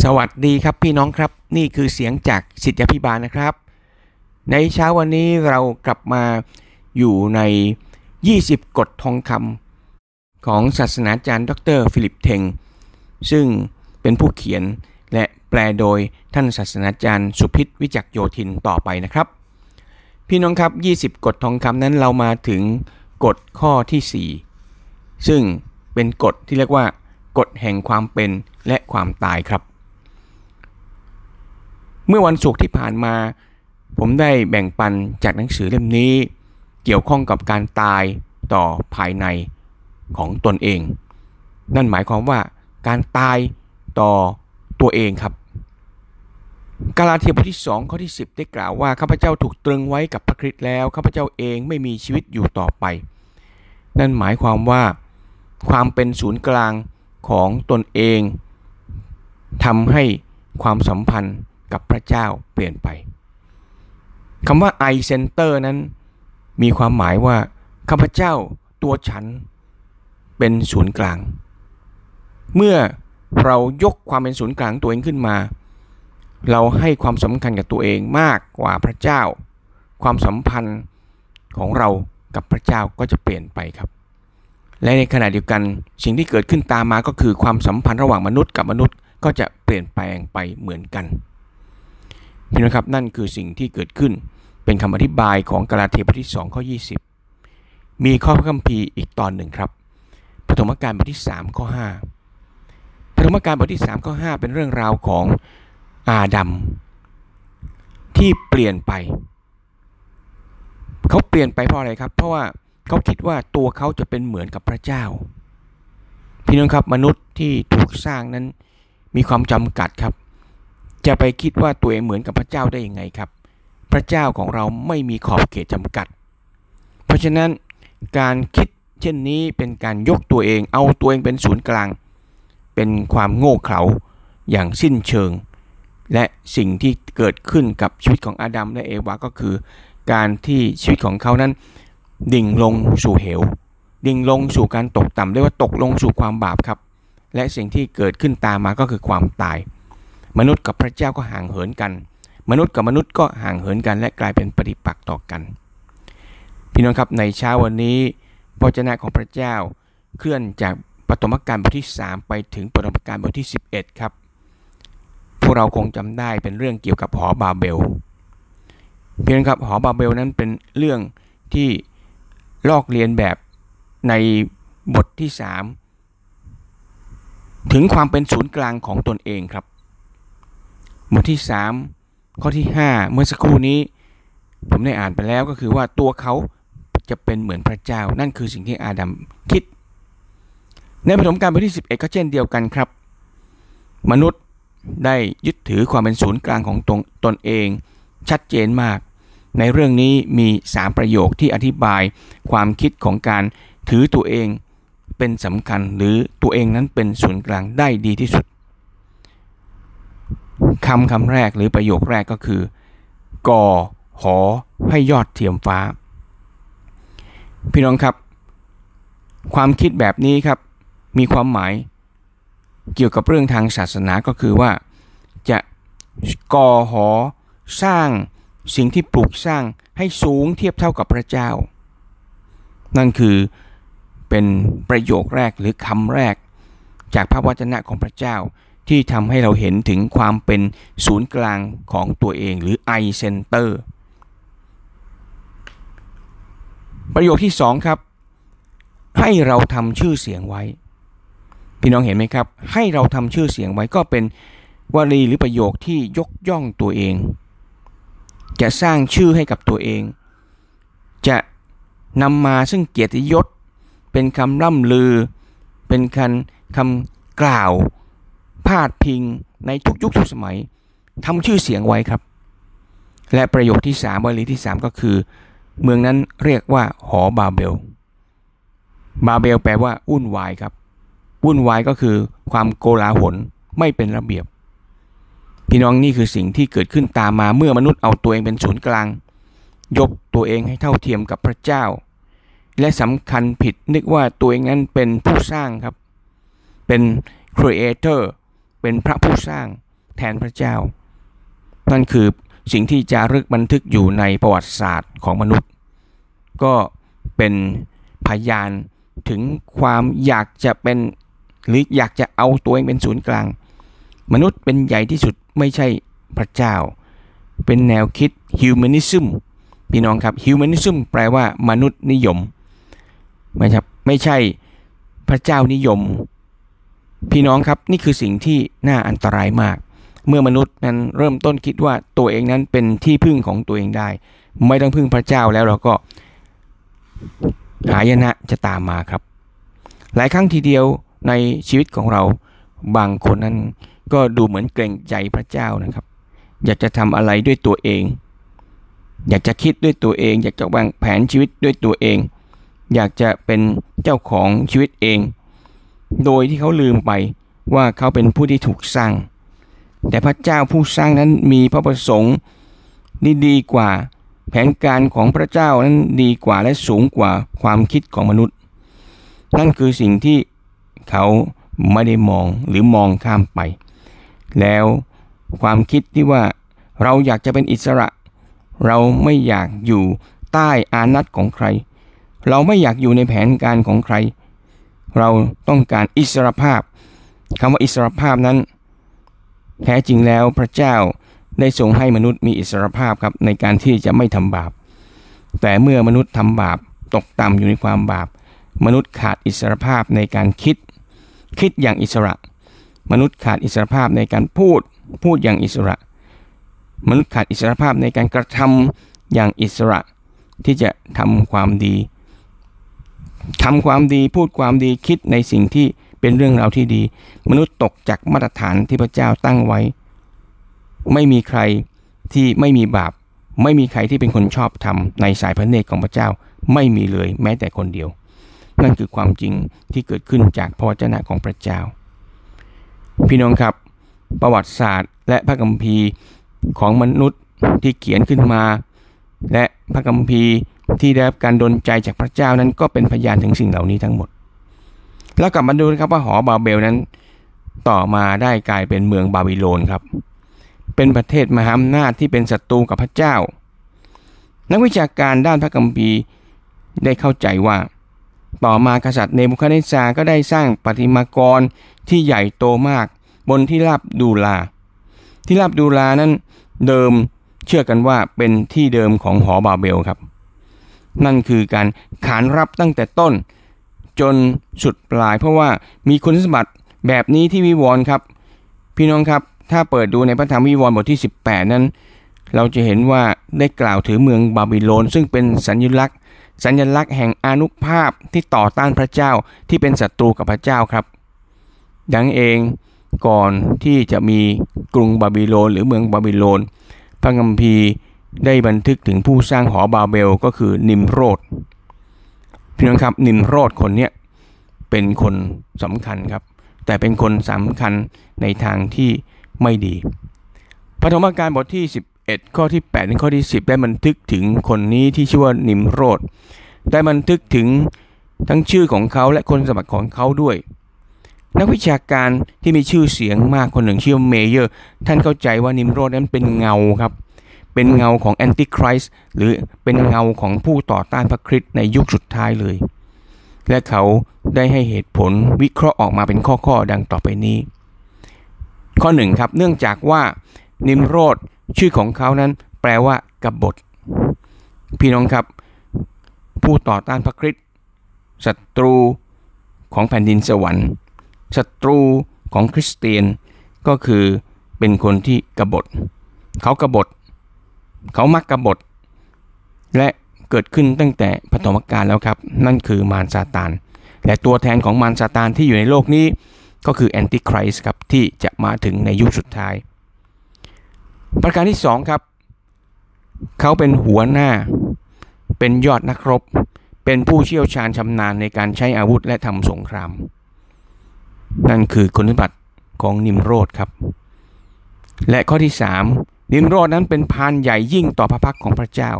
สวัสดีครับพี่น้องครับ นี่คือเสียงจากศิษยาภิบาลนะครับ ในเช้าวันนี้เรากลับมาอยู่ใน 20 กฎทองคำของศาสนาจารย์ ดร.ฟิลิปเทง ซึ่งเป็นผู้เขียนและแปลโดยท่านศาสนาจารย์สุพิษวิจักโยธินต่อไปนะครับ พี่น้องครับ 20 กฎทองคำนั้นเรามาถึงกฎข้อที่ 4 ซึ่งเป็นกฎที่เรียกว่ากฎแห่งความเป็นและความตายครับ มื่อวันศุกร์ที่ผ่านมา ผมได้แบ่งปันจากหนังสือเล่มนี้ เกี่ยวข้องกับการตายต่อภายในของตนเอง นั่นหมายความว่าการตายต่อตัวเองครับ กาลาเทียบทที่2ข้อที่ 10 ได้กล่าวว่าข้าพเจ้าถูกตรึงไว้กับพระคริสต์แล้วข้าพเจ้าเองไม่มีชีวิตอยู่ต่อไป นั่นหมายความว่า ความเป็นศูนย์กลางของตนเองทำให้ความสัมพันธ์ กับพระเจ้าเปลี่ยนไปคำว่า I center นั้นมีความหมายว่าข้าพเจ้าตัวฉันเป็นศูนย์กลาง เมื่อเรายกความเป็นศูนย์กลางตัวเองขึ้นมา เราให้ความสำคัญกับตัวเองมากกว่าพระเจ้า ความสัมพันธ์ของเรากับพระเจ้าก็จะเปลี่ยนไปครับ และในขณะเดียวกันสิ่งที่เกิดขึ้นตามมาก็คือความสัมพันธ์ระหว่างมนุษย์กับมนุษย์ก็จะเปลี่ยนแปลงไปเหมือนกัน พี่น้องครับนั่นคือสิ่งที่เกิดขึ้น เป็นคำอธิบายของกาลาเทียบทที่2ข้อ 20 มีข้อพระคัมภีร์อีกตอนหนึ่งครับปฐมกาลบทที่3ข้อ5ปฐมกาลบทที่3ข้อ5เป็นเรื่องราวของอาดัมที่เปลี่ยนไป เขาเปลี่ยนไปเพราะอะไรครับ เพราะว่าเขาคิดว่าตัวเขาจะเป็นเหมือนกับพระเจ้า พี่น้องครับมนุษย์ที่ถูกสร้างนั้นมีความจำกัดครับ จะไปคิดว่าตัวเองเหมือนกับพระเจ้าได้ยังไงครับ พระเจ้าของเราไม่มีขอบเขตจำกัด เพราะฉะนั้นการคิดเช่นนี้เป็นการยกตัวเอง เอาตัวเองเป็นศูนย์กลาง เป็นความโง่เขลาอย่างสิ้นเชิง และสิ่งที่เกิดขึ้นกับชีวิตของอาดัมและเอวาก็คือ การที่ชีวิตของเขานั้น ดิ่งลงสู่เหว ดิ่งลงสู่การตกต่ำเรียกว่าตกลงสู่ความบาปครับ และสิ่งที่เกิดขึ้นตามมาก็คือความตาย มนุษย์กับพระเจ้าก็ห่างเหินกัน มนุษย์กับมนุษย์ก็ห่างเหินกัน และกลายเป็นปฏิปักษ์ต่อกัน พี่น้องครับในเช้าวันนี้พระเจ้าของพระเจ้าเคลื่อนจากปฐมกาลบทที่ 3 ไปถึงปฐมกาลบทที่ 11 ครับ พวกเราคงจำได้เป็นเรื่องเกี่ยวกับหอบาเบลพี่น้องครับหอบาเบลนั้นเป็นเรื่องที่ลอกเลียนแบบในบทที่ 3 ถึงความเป็นศูนย์กลางของตนเองครับ บทที่ 3 ข้อที่ 5 เมื่อสักครู่นี้ ผมได้อ่านไปแล้วก็คือว่าตัวเขาจะเป็นเหมือนพระเจ้า นั่นคือสิ่งที่อาดัมคิด ในปฐมกาลบทที่ 11 ก็เช่นเดียวกันครับ มนุษย์ได้ยึดถือความเป็นศูนย์กลางของตนตนเอง ชัดเจนมาก ในเรื่องนี้มี 3 ประโยคที่อธิบายความคิดของการถือตัวเองเป็นสำคัญหรือตัวเองนั้นเป็นศูนย์กลางได้ดีที่สุด คำคำแรกหรือประโยคแรกก็คือก่อหอให้ยอดเทียมฟ้า พี่น้องครับ ความคิดแบบนี้ครับ มีความหมายเกี่ยวกับเรื่องทางศาสนาก็คือว่า จะก่อหอสร้างสิ่งที่ปลูกสร้างให้สูงเทียบเท่ากับพระเจ้า นั่นคือเป็นประโยคแรกหรือคำแรกจากพระวจนะของพระเจ้า ที่ทำให้เราเห็นถึงความเป็นศูนย์กลางของตัวเองหรือ I center ประโยคที่ 2 ครับ ให้เราทำชื่อเสียงไว้ พี่น้องเห็นไหมครับ ให้เราทำชื่อเสียงไว้ก็เป็นวลีหรือประโยคที่ยกย่องตัวเอง จะสร้างชื่อให้กับตัวเอง จะนำมาซึ่งเกียรติยศ เป็นคำล่ำลือ เป็นคำคำกล่าว พาดพิงในทุกยุคทุกสมัยทำชื่อเสียงไว้ครับ และประโยคที่3วลีที่ 3 ก็คือ เมืองนั้นเรียกว่าหอบาเบล บาเบลแปลว่าวุ่นวายครับ วุ่นวายก็คือความโกลาหลไม่เป็นระเบียบ พี่น้องนี่คือสิ่งที่เกิดขึ้นตามมาเมื่อมนุษย์เอาตัวเองเป็นศูนย์กลาง ยกตัวเองให้เท่าเทียมกับพระเจ้า และสำคัญผิดนึกว่าตัวเองนั้นเป็นผู้สร้างครับ เป็น creator เเป็นพระผู้สร้างแทนพระเจ้า นั่นคือสิ่งที่จารึกบันทึกอยู่ในประวัติศาสตร์ของมนุษย์ ก็เป็นพยานถึงความอยากจะเป็นหรืออยากจะเอาตัวเองเป็นศูนย์กลาง มนุษย์เป็นใหญ่ที่สุดไม่ใช่พระเจ้า เป็นแนวคิด humanism พี่น้องครับ humanism แปลว่ามนุษย์นิยมไม่ใช่ไม่ใช่พระเจ้านิยม พี่น้องครับนี่คือสิ่งที่น่าอันตรายมาก เมื่อมนุษย์นั้นเริ่มต้นคิดว่าตัวเองนั้นเป็นที่พึ่งของตัวเองได้ ไม่ต้องพึ่งพระเจ้าแล้วเราก็หายนะจะตามมาครับ หลายครั้งทีเดียวในชีวิตของเราบางคนนั้นก็ดูเหมือนเกรงใจพระเจ้านะครับ อยากจะทำอะไรด้วยตัวเอง อยากจะคิดด้วยตัวเอง อยากจะวางแผนชีวิตด้วยตัวเอง อยากจะเป็นเจ้าของชีวิตเอง โดยที่เขาลืมไปว่าเขาเป็นผู้ที่ถูกสร้าง แต่พระเจ้าผู้สร้างนั้นมีพระประสงค์ดีดีกว่าแผนการของพระเจ้านั้นดีกว่าและสูงกว่าความคิดของมนุษย์ นั่นคือสิ่งที่เขาไม่ได้มองหรือมองข้ามไป แล้วความคิดที่ว่าเราอยากจะเป็นอิสระ เราไม่อยากอยู่ใต้อานัตของใคร เราไม่อยากอยู่ในแผนการของใคร เราต้องการอิสรภาพคำว่าอิสรภาพนั้น แท้จริงแล้วพระเจ้าได้ทรงให้มนุษย์มีอิสรภาพครับในการที่จะไม่ทำบาป แต่เมื่อมนุษย์ทำบาปตกต่ำอยู่ในความบาป มนุษย์ขาดอิสรภาพในการคิด คิดอย่างอิสระ มนุษย์ขาดอิสรภาพในการพูดพูดอย่างอิสระ มนุษย์ขาดอิสรภาพในการกระทำอย่างอิสระที่จะทำความดี ทำความดีพูดความดีคิดในสิ่งที่เป็นเรื่องราวที่ดี มนุษย์ตกจากมาตรฐานที่พระเจ้าตั้งไว้ ไม่มีใครที่ไม่มีบาป ไม่มีใครที่เป็นคนชอบทำในสายพระเนตรของพระเจ้าไม่มีเลยแม้แต่คนเดียว นั่นคือความจริงที่เกิดขึ้นจากพระวจนะของพระเจ้า พี่น้องครับ ประวัติศาสตร์ และพระคัมภีร์ของมนุษย์ที่เขียนขึ้นมา และพระคัมภีร์ ที่ได้รับการดลใจจากพระเจ้านั้นก็เป็นพยานถึงสิ่งเหล่านี้ทั้งหมด แล้วกลับมาดูนะครับว่าหอบาเบลนั้น ต่อมาได้กลายเป็นเมืองบาบิโลนครับ เป็นประเทศมหาอำนาจที่เป็นศัตรูกับพระเจ้า นักวิชาการด้านพระคัมภีร์ได้เข้าใจว่า ต่อมากษัตริย์เนบุคาเนซาก็ได้สร้างปฏิมากรที่ใหญ่โตมากบนที่ราบดูลา ที่ราบดูลานั้นเดิมเชื่อกันว่าเป็นที่เดิมของหอบาเบลครับ นั่นคือการขานรับตั้งแต่ต้น จนสุดปลาย เพราะว่ามีคุณสมบัติแบบนี้ที่วิวรณ์ครับ พี่น้องครับถ้าเปิดดูในพระธรรมวิวรณ์บทที่ 18 นั้น เราจะเห็นว่าได้กล่าวถึงเมืองบาบิโลน ซึ่งเป็นสัญลักษณ์ สัญลักษณ์แห่งอานุภาพที่ต่อต้านพระเจ้าที่เป็นศัตรูกับพระเจ้าครับ ดังเองก่อนที่จะมีกรุงบาบิโลน หรือเมืองบาบิโลน พระคัมภีร์ ได้บันทึกถึงผู้สร้างหอบาเบลก็คือนิมโรดพี่น้องครับนิมโรดคนนี้เป็นคนสำคัญครับ แต่เป็นคนสำคัญในทางที่ไม่ดีพระธรรมการบทที่ 11 ข้อที่8ถึงข้อที่ 10 ได้บันทึกถึงคนนี้ที่ชื่อว่านิมโรดได้บันทึกถึงทั้งชื่อของเขาและคนสมบัติของเขาด้วย นักวิชาการที่มีชื่อเสียงมากคนหนึ่งชื่อเมเยอร์ ท่านเข้าใจว่านิมโรดนั้นเป็นเงาครับ เป็นเงาของแอนติคริสต์หรือเป็นเงาของผู้ต่อต้านพระคริสต์ในยุคสุดท้ายเลย และเขาได้ให้เหตุผลวิเคราะห์ออกมาเป็นข้อๆดังต่อไปนี้ ข้อหนึ่งครับเนื่องจากว่านิมโรดชื่อของเขานั้นแปลว่ากบฏ พี่น้องครับ ผู้ต่อต้านพระคริสต์ศัตรูของแผ่นดินสวรรค์ศัตรูของคริสเตียนก็คือเป็นคนที่กบฏ เขากบฏ เขามักกบฏ และเกิดขึ้นตั้งแต่ปฐมกาลแล้วครับ นั่นคือมารซาตานและตัวแทนของมารซาตานที่อยู่ในโลกนี้ก็คือแอนติคริสครับที่จะมาถึงในยุคสุดท้าย ประการที่สองครับ เขาเป็นหัวหน้า เป็นยอดนักรบ เป็นผู้เชี่ยวชาญชำนาญในการใช้อาวุธและทำสงคราม นั่นคือคุณสมบัติของนิมโรธครับ และข้อที่สาม นิมโรธนั้นเป็นพรานใหญ่ยิ่งต่อพระพักตร์ของพระเจ้า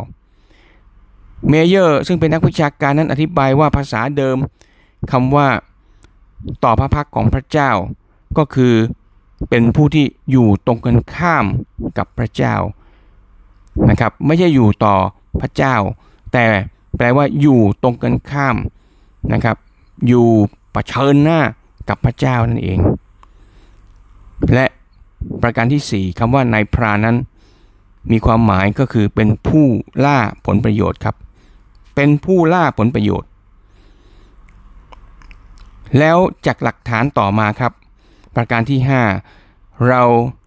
เมเยอร์ซึ่งเป็นนักวิชาการนั้นอธิบายว่าภาษาเดิมคำว่าต่อพระพักตร์ของพระเจ้า ก็คือเป็นผู้ที่อยู่ตรงกันข้ามกับพระเจ้านะครับไม่ใช่อยู่ต่อพระเจ้า แต่แปลว่าอยู่ตรงกันข้ามนะครับ อยู่ประเชิญหน้ากับพระเจ้านั่นเอง และ ประการที่ 4คำว่านายพรานนั้น มีความหมายก็คือเป็นผู้ล่าผลประโยชน์ครับ เป็นผู้ล่าผลประโยชน์ แล้วจากหลักฐานต่อมาครับ ประการที่ 5 เรา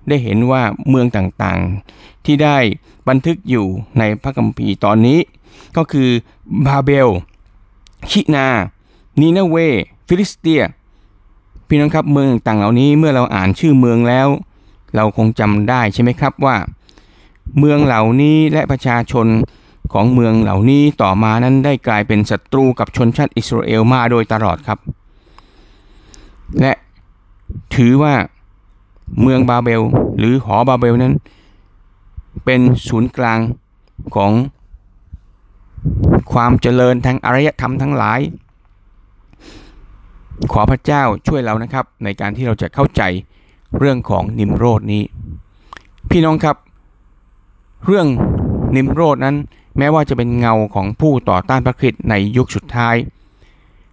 ได้เห็นว่าเมืองต่างๆ ที่ได้บันทึกอยู่ในพระคัมภีร์ตอนนี้ ก็คือบาเบล ชินาร์ นีนะเวห์ ฟิลิสเตีย พี่น้องครับเมืองต่างเหล่านี้เมื่อเราอ่านชื่อเมืองแล้ว เราคงจำได้ใช่ไหมครับว่า เมืองเหล่านี้และประชาชนของเมืองเหล่านี้ต่อมานั้นได้กลายเป็นศัตรูกับชนชาติอิสราเอลมาโดยตลอดครับ และถือว่าเมืองบาเบล หรือหอบาเบลนั้น เป็นศูนย์กลางของความเจริญทางอารยธรรมทั้งหลาย ขอพระเจ้าช่วยเรานะครับ ในการที่เราจะเข้าใจ เรื่องของนิมโรดนี้ พี่น้องครับ เรื่องนิมโรดนั้น แม้ว่าจะเป็นเงาของผู้ต่อต้านพระคริสต์ในยุคสุดท้าย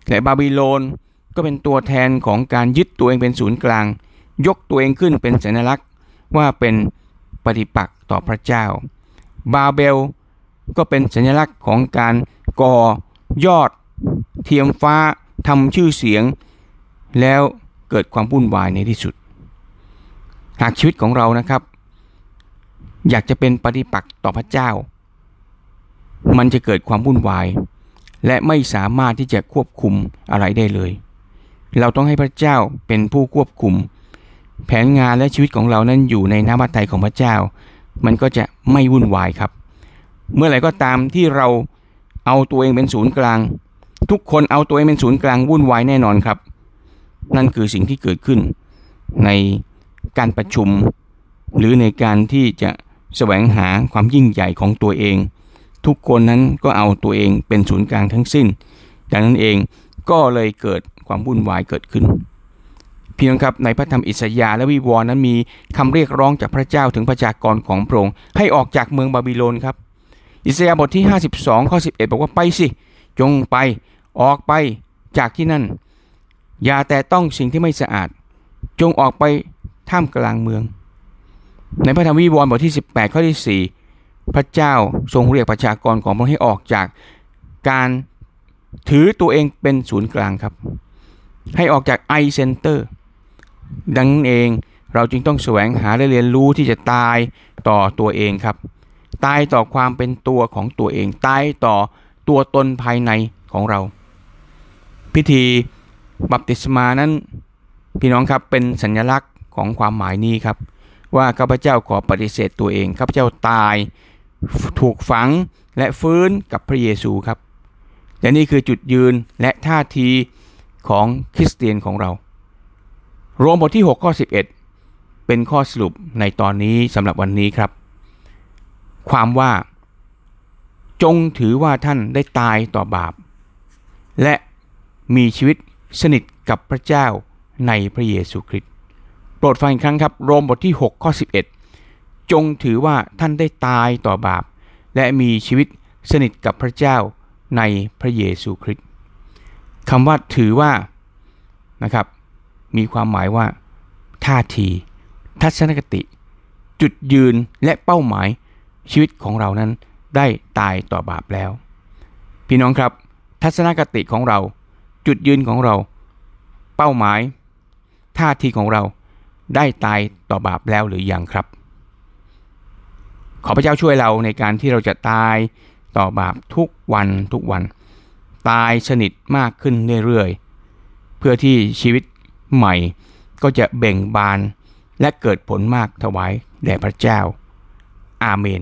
และบาบิโลนก็เป็นตัวแทนของการยึดตัวเองเป็นศูนย์กลาง ยกตัวเองขึ้นเป็นสัญลักษณ์ว่าเป็นปฏิปักษ์ต่อพระเจ้า บาเบลก็เป็นสัญลักษณ์ของการก่อยอด เทียมฟ้าทำชื่อเสียง แล้วเกิดความวุ่นวายในที่สุด หากชีวิตของเรานะครับ อยากจะเป็นปฏิปักษ์ต่อพระเจ้า มันจะเกิดความวุ่นวาย และไม่สามารถที่จะควบคุมอะไรได้เลย เราต้องให้พระเจ้าเป็นผู้ควบคุม แผนงานและชีวิตของเรานั้นอยู่ในน้ำพระทัยของพระเจ้า มันก็จะไม่วุ่นวายครับ เมื่อไหร่ก็ตามที่เราเอาตัวเองเป็นศูนย์กลาง ทุกคนเอาตัวเองเป็นศูนย์กลางวุ่นวายแน่นอนครับ นั่นคือสิ่งที่เกิดขึ้นใน การประชุม หรือในการที่จะแสวงหาความยิ่งใหญ่ของตัวเอง ทุกคนนั้นก็เอาตัวเองเป็นศูนย์กลางทั้งสิ้น ดังนั้นเองก็เลยเกิดความวุ่นวายเกิดขึ้นพี่น้องครับในพระธรรมอิสยาห์และวิวรณ์นั้นมีคำเรียกร้องจากพระเจ้าถึงประชากรของพระองค์ให้ออกจากเมืองบาบิโลนครับ อิสยาห์บทที่ 52ข้อ11 บอกว่าไปสิ จงไปออกไปจากที่นั่น อย่าแต่ต้องสิ่งที่ไม่สะอาด จงออกไป ท่ามกลางเมือง ในพระธรรมวิวรณ์บทที่ 18 ข้อที่ 4 พระเจ้าทรงเรียกประชากรของพระองค์ให้ออกจากการถือตัวเองเป็นศูนย์กลางครับ ให้ออกจากไอเซนเตอร์ดังนั้นเองเราจึงต้องแสวงหาและเรียนรู้ที่จะตายต่อตัวเองครับ ตายต่อความเป็นตัวของตัวเอง ตายต่อตัวตนภายในของเรา พิธีบัพติศมานั้นพี่น้องครับเป็นสัญลักษณ์ ของความหมายนี้ครับ ว่าข้าพเจ้าขอปฏิเสธตัวเองข้าพเจ้าตายถูกฝังและฟื้นกับพระเยซูครับ และนี่คือจุดยืนและท่าทีของคริสเตียนของเรา โรมบทที่ 6 ข้อ 11 เป็นข้อสรุปในตอนนี้สำหรับวันนี้ครับ ความว่า จงถือว่าท่านได้ตายต่อบาป และมีชีวิตสนิทกับพระเจ้าในพระเยซูคริสต์ ปรดฟังอีกครั้งครับโรมบทที่ 6 ข้อ 11 จงถือว่าท่านได้ตายต่อบาป และมีชีวิตสนิทกับพระเจ้าในพระเยซูคริสต์คำว่าถือว่านะครับ มีความหมายว่า ท่าที ทัศนคติ จุดยืนและเป้าหมายชีวิตของเรานั้นได้ตายต่อบาปแล้ว พี่น้องครับ ทัศนคติของเรา จุดยืนของเรา เป้าหมาย ท่าทีของเรา ได้ตายต่อบาปแล้วหรือยังครับ ขอพระเจ้าช่วยเราในการที่เราจะตายต่อบาปทุกวันทุกวัน ตายสนิทมากขึ้นเรื่อยๆ เพื่อที่ชีวิตใหม่ก็จะเบ่งบานและเกิดผลมากถวายแด่พระเจ้า อาเมน